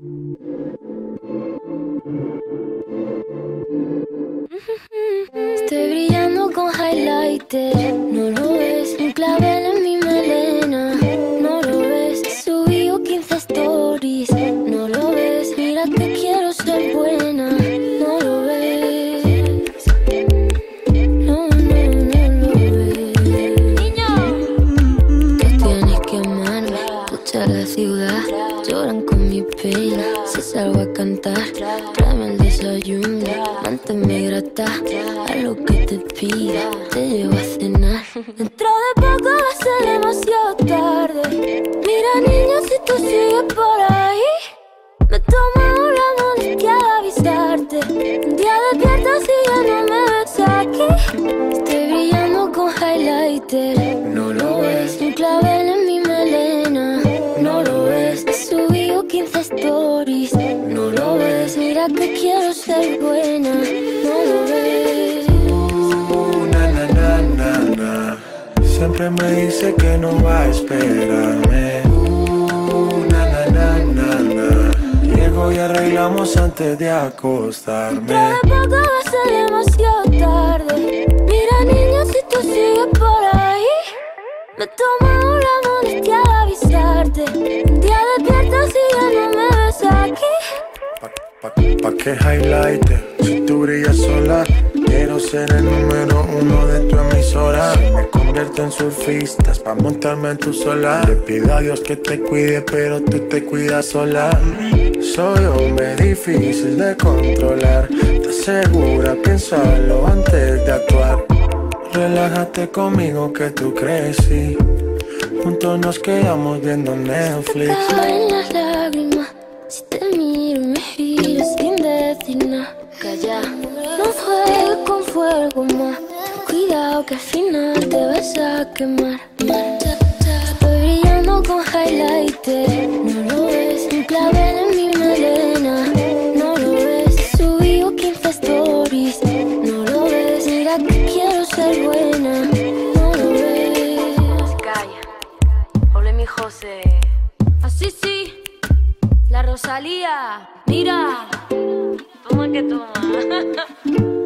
Estoy brillando con highlighter, no lo ves, un clavel en mi melena, no lo ves, subí 15 stories, no lo ves, mira que quiero ser buena, no lo ves, no, no, no lo ves. Niño, tú tienes que amarme, escucha la ciudad, lloran con mi pena, si salgo a cantar, tráeme el desayuno, manténme grata, a lo que te pida, te llevo a cenar. Dentro de poco va a ser demasiado tarde, mira niño si tú sigues por ahí, me tomo la molestia de avisarte, un día despiertas y ya no me ves aquí, estoy brillando con highlighter, que quiero ser buena, no lo ves. Uh, na, na, na, na, na. Siempre me dice que no va a esperarme. Uh, na, na, na, na, na. Llego y arreglamos antes de acostarme. Poco va a ser demasiado tarde. Mira, niño, si tú sigues por ahí, me tomo que highlighter, si tú brillas sola, quiero ser el número uno de tu emisora. Me convierto en surfistas pa' montarme en tu sola. Le pido a Dios que te cuide, pero tú te cuidas sola. Soy hombre difícil de controlar. Te segura, piénsalo antes de actuar. Relájate conmigo que tú crecí. Juntos nos quedamos viendo Netflix. Fuego más. Cuidado que al final te vas a quemar. Estoy brillando con highlighter, no lo ves. Un clavel en mi melena, no lo ves. Subí 15 stories, no lo ves. Mira que quiero ser buena, no lo ves. Calla. Ole mi José. Así sí. La Rosalía. Mira. Toma que toma.